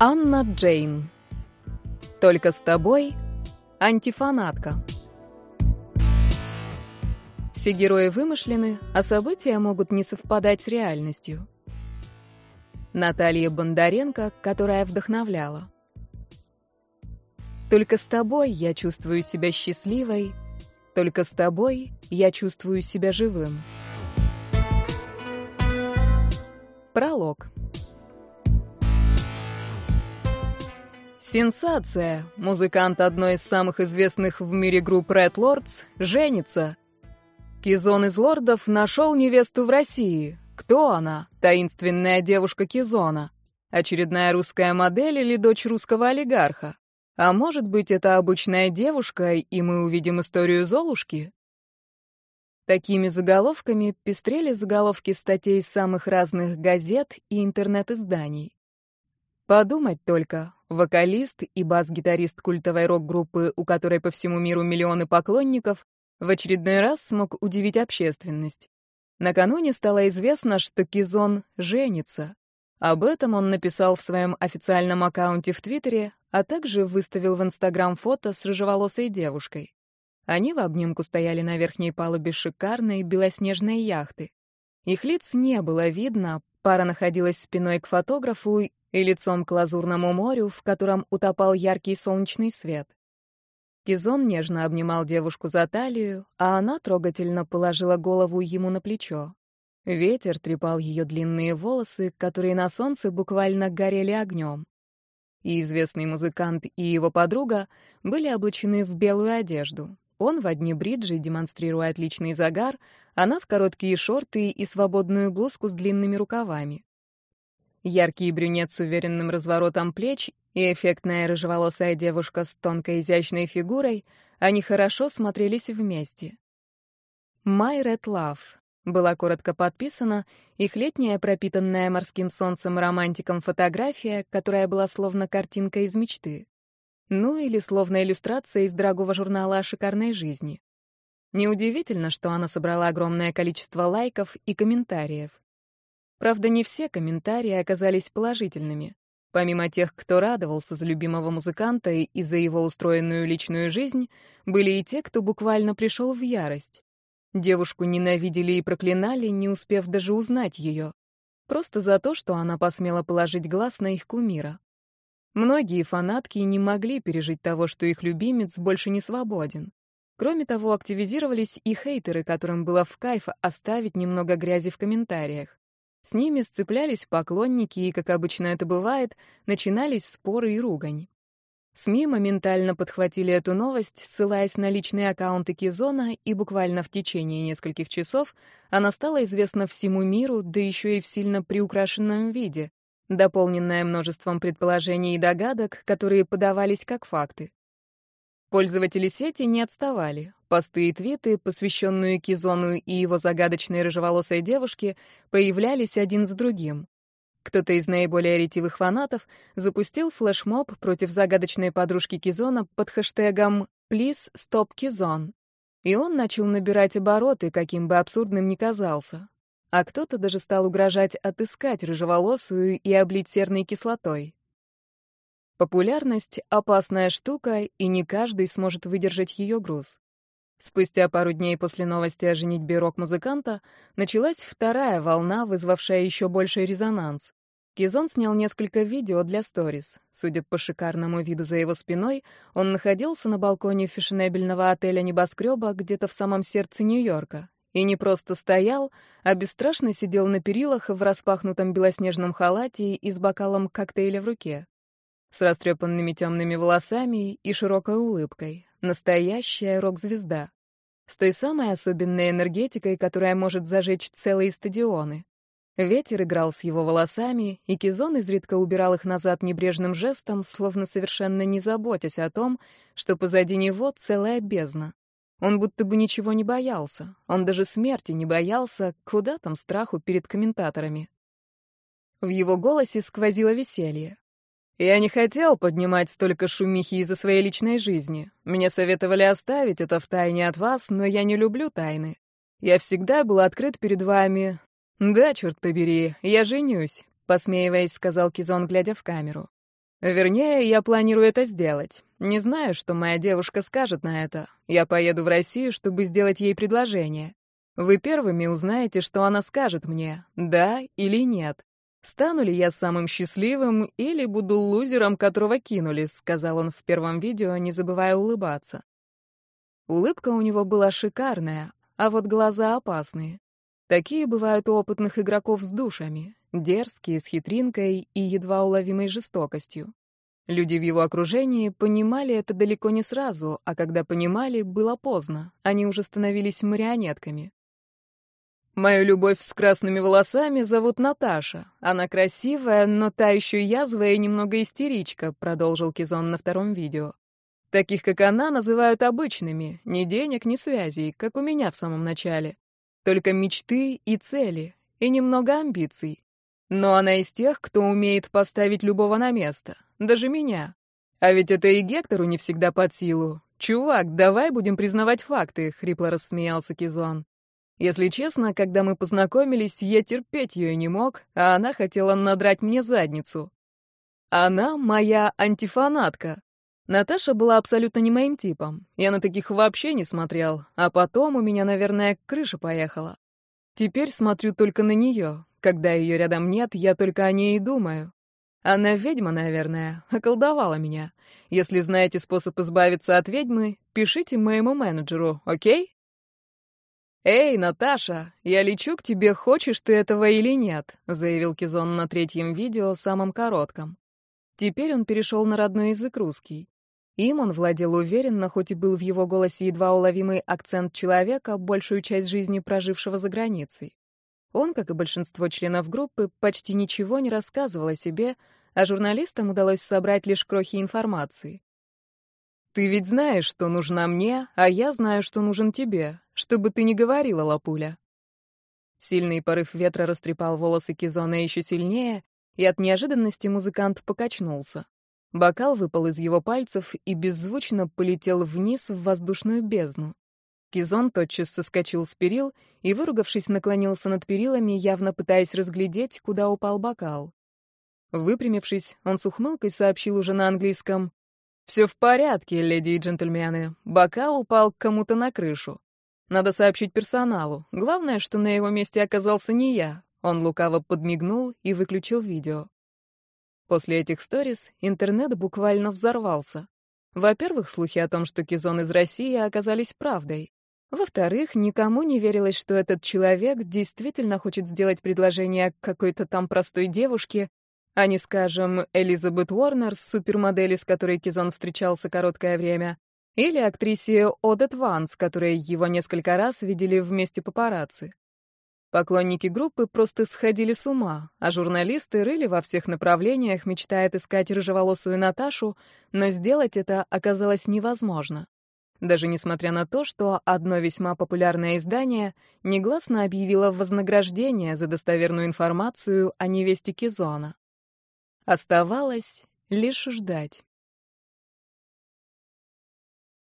Анна Джейн. Только с тобой антифанатка. Все герои вымышлены, а события могут не совпадать с реальностью. Наталья Бондаренко, которая вдохновляла. Только с тобой я чувствую себя счастливой, только с тобой я чувствую себя живым. Пролог. Сенсация! Музыкант одной из самых известных в мире групп Red Lords женится. Кизон из Лордов нашел невесту в России. Кто она? Таинственная девушка Кизона. Очередная русская модель или дочь русского олигарха? А может быть, это обычная девушка, и мы увидим историю Золушки? Такими заголовками пестрели заголовки статей самых разных газет и интернет-изданий. Подумать только, вокалист и бас-гитарист культовой рок-группы, у которой по всему миру миллионы поклонников, в очередной раз смог удивить общественность. Накануне стало известно, что Кизон женится. Об этом он написал в своем официальном аккаунте в Твиттере, а также выставил в Инстаграм фото с рыжеволосой девушкой. Они в обнимку стояли на верхней палубе шикарной белоснежной яхты. Их лиц не было видно, пара находилась спиной к фотографу и лицом к лазурному морю, в котором утопал яркий солнечный свет. Кизон нежно обнимал девушку за талию, а она трогательно положила голову ему на плечо. Ветер трепал ее длинные волосы, которые на солнце буквально горели огнем. И известный музыкант и его подруга были облачены в белую одежду, он в одни бриджи, демонстрируя отличный загар, она в короткие шорты и свободную блузку с длинными рукавами. Яркий брюнет с уверенным разворотом плеч и эффектная рыжеволосая девушка с тонкой изящной фигурой, они хорошо смотрелись вместе. «My Red Love» была коротко подписана, их летняя пропитанная морским солнцем романтиком фотография, которая была словно картинка из мечты. Ну или словно иллюстрация из дорогого журнала о шикарной жизни. Неудивительно, что она собрала огромное количество лайков и комментариев. Правда, не все комментарии оказались положительными. Помимо тех, кто радовался за любимого музыканта и за его устроенную личную жизнь, были и те, кто буквально пришел в ярость. Девушку ненавидели и проклинали, не успев даже узнать ее. Просто за то, что она посмела положить глаз на их кумира. Многие фанатки не могли пережить того, что их любимец больше не свободен. Кроме того, активизировались и хейтеры, которым было в кайф оставить немного грязи в комментариях. С ними сцеплялись поклонники, и, как обычно это бывает, начинались споры и ругань. СМИ моментально подхватили эту новость, ссылаясь на личные аккаунты Кизона, и буквально в течение нескольких часов она стала известна всему миру, да еще и в сильно приукрашенном виде дополненная множеством предположений и догадок, которые подавались как факты. Пользователи сети не отставали. Посты и твиты, посвященные Кизону и его загадочной рыжеволосой девушке, появлялись один за другим. Кто-то из наиболее ретивых фанатов запустил флешмоб против загадочной подружки Кизона под хэштегом «Please stop Kizon». И он начал набирать обороты, каким бы абсурдным ни казался а кто-то даже стал угрожать отыскать рыжеволосую и облить серной кислотой. Популярность — опасная штука, и не каждый сможет выдержать ее груз. Спустя пару дней после новости о женитьбе рок-музыканта началась вторая волна, вызвавшая еще больший резонанс. Кизон снял несколько видео для сторис. Судя по шикарному виду за его спиной, он находился на балконе фешенебельного отеля небоскреба где-то в самом сердце Нью-Йорка. И не просто стоял, а бесстрашно сидел на перилах в распахнутом белоснежном халате и с бокалом коктейля в руке. С растрепанными темными волосами и широкой улыбкой. Настоящая рок-звезда. С той самой особенной энергетикой, которая может зажечь целые стадионы. Ветер играл с его волосами, и Кизон изредка убирал их назад небрежным жестом, словно совершенно не заботясь о том, что позади него целая бездна. Он будто бы ничего не боялся. Он даже смерти не боялся, куда там страху перед комментаторами. В его голосе сквозило веселье. «Я не хотел поднимать столько шумихи из-за своей личной жизни. Мне советовали оставить это в тайне от вас, но я не люблю тайны. Я всегда был открыт перед вами. Да, черт побери, я женюсь», — посмеиваясь, сказал Кизон, глядя в камеру. Вернее, я планирую это сделать. Не знаю, что моя девушка скажет на это. Я поеду в Россию, чтобы сделать ей предложение. Вы первыми узнаете, что она скажет мне, да или нет. Стану ли я самым счастливым или буду лузером, которого кинули, сказал он в первом видео, не забывая улыбаться. Улыбка у него была шикарная, а вот глаза опасные. Такие бывают у опытных игроков с душами, дерзкие, с хитринкой и едва уловимой жестокостью. Люди в его окружении понимали это далеко не сразу, а когда понимали, было поздно. Они уже становились марионетками. Мою любовь с красными волосами зовут Наташа. Она красивая, но та еще язвая и немного истеричка, продолжил Кизон на втором видео. Таких, как она, называют обычными. Ни денег, ни связей, как у меня в самом начале. Только мечты и цели, и немного амбиций. Но она из тех, кто умеет поставить любого на место, даже меня. А ведь это и Гектору не всегда под силу. Чувак, давай будем признавать факты, хрипло рассмеялся Кизон. Если честно, когда мы познакомились, я терпеть ее не мог, а она хотела надрать мне задницу. Она моя антифанатка. Наташа была абсолютно не моим типом. Я на таких вообще не смотрел, а потом у меня, наверное, крыша поехала. Теперь смотрю только на нее. Когда ее рядом нет, я только о ней и думаю. Она ведьма, наверное, околдовала меня. Если знаете способ избавиться от ведьмы, пишите моему менеджеру, окей? «Эй, Наташа, я лечу к тебе, хочешь ты этого или нет», заявил Кизон на третьем видео, самом коротком. Теперь он перешел на родной язык русский. Им он владел уверенно, хоть и был в его голосе едва уловимый акцент человека, большую часть жизни прожившего за границей. Он, как и большинство членов группы, почти ничего не рассказывал о себе, а журналистам удалось собрать лишь крохи информации. «Ты ведь знаешь, что нужна мне, а я знаю, что нужен тебе, чтобы ты не говорила, Лапуля». Сильный порыв ветра растрепал волосы Кизона еще сильнее, и от неожиданности музыкант покачнулся. Бокал выпал из его пальцев и беззвучно полетел вниз в воздушную бездну. Кизон тотчас соскочил с перил и, выругавшись, наклонился над перилами, явно пытаясь разглядеть, куда упал бокал. Выпрямившись, он с ухмылкой сообщил уже на английском. «Все в порядке, леди и джентльмены. Бокал упал кому-то на крышу. Надо сообщить персоналу. Главное, что на его месте оказался не я». Он лукаво подмигнул и выключил видео. После этих сторис интернет буквально взорвался. Во-первых, слухи о том, что Кизон из России, оказались правдой. Во-вторых, никому не верилось, что этот человек действительно хочет сделать предложение какой-то там простой девушке, а не, скажем, Элизабет Уорнер, супермодели, с которой Кизон встречался короткое время, или актрисе Одет Ван, с его несколько раз видели вместе папарацци. Поклонники группы просто сходили с ума, а журналисты рыли во всех направлениях, мечтая отыскать рыжеволосую Наташу, но сделать это оказалось невозможно. Даже несмотря на то, что одно весьма популярное издание негласно объявило вознаграждение за достоверную информацию о невесте Кизона. Оставалось лишь ждать.